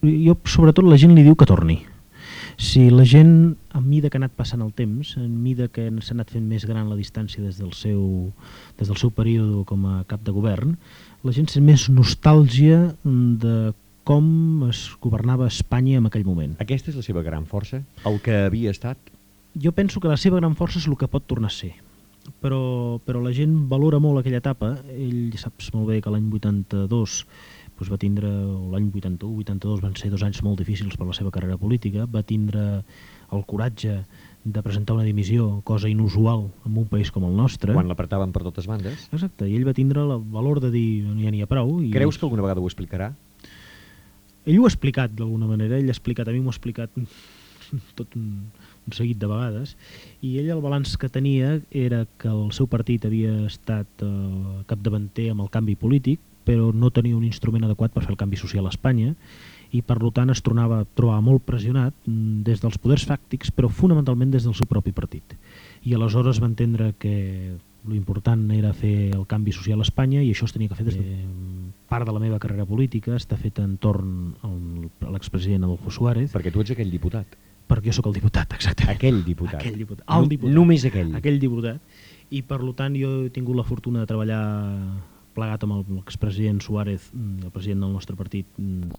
Jo, sobretot, la gent li diu que torni. Si la gent, a mida que ha anat passant el temps, a mida que s'ha anat fent més gran la distància des del, seu, des del seu període com a cap de govern, la gent sent més nostàlgia de com es governava Espanya en aquell moment. Aquesta és la seva gran força? El que havia estat? Jo penso que la seva gran força és el que pot tornar a ser. Però, però la gent valora molt aquella etapa. Ell saps molt bé que l'any 82 doncs va tindre, l'any 81-82 van ser dos anys molt difícils per la seva carrera política, va tindre el coratge de presentar una dimissió, cosa inusual en un país com el nostre. Quan l'apretaven per totes bandes. Exacte, i ell va tindre el valor de dir ja n'hi ha prou. I Creus que alguna vegada ho explicarà? Ell ho ha explicat d'alguna manera, ell ha explicat, a mi m'ho ha explicat tot un, un seguit de vegades, i ell el balanç que tenia era que el seu partit havia estat eh, capdavanter amb el canvi polític, però no tenia un instrument adequat per fer el canvi social a Espanya i per tant es tornava a trobar molt pressionat mm, des dels poders fàctics però fonamentalment des del seu propi partit i aleshores va entendre que l'important era fer el canvi social a Espanya i això es tenia que fer des de part de la meva carrera política està fet entorn a l'expresident Adolfo Suárez perquè tu ets aquell diputat perquè jo sóc el diputat, exacte. Aquell diputat. Aquell diputat. El diputat. Només aquell. Aquell diputat. I per tant jo he tingut la fortuna de treballar plegat amb l'expresident Suárez, mm, el president del nostre partit, mm,